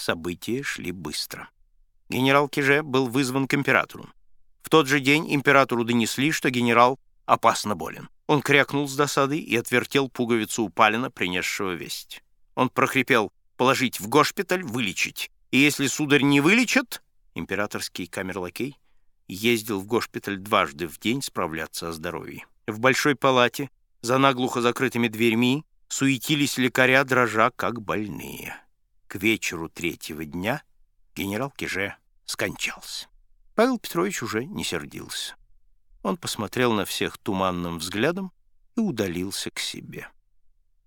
События шли быстро. Генерал Киже был вызван к императору. В тот же день императору донесли, что генерал опасно болен. Он крякнул с досады и отвертел пуговицу у Палина, принесшего весть. Он прохрипел «положить в госпиталь, вылечить». И если, сударь, не вылечат, императорский камерлакей ездил в госпиталь дважды в день справляться о здоровье. В большой палате, за наглухо закрытыми дверьми, суетились лекаря, дрожа, как больные. К вечеру третьего дня генерал Киже скончался. Павел Петрович уже не сердился. Он посмотрел на всех туманным взглядом и удалился к себе.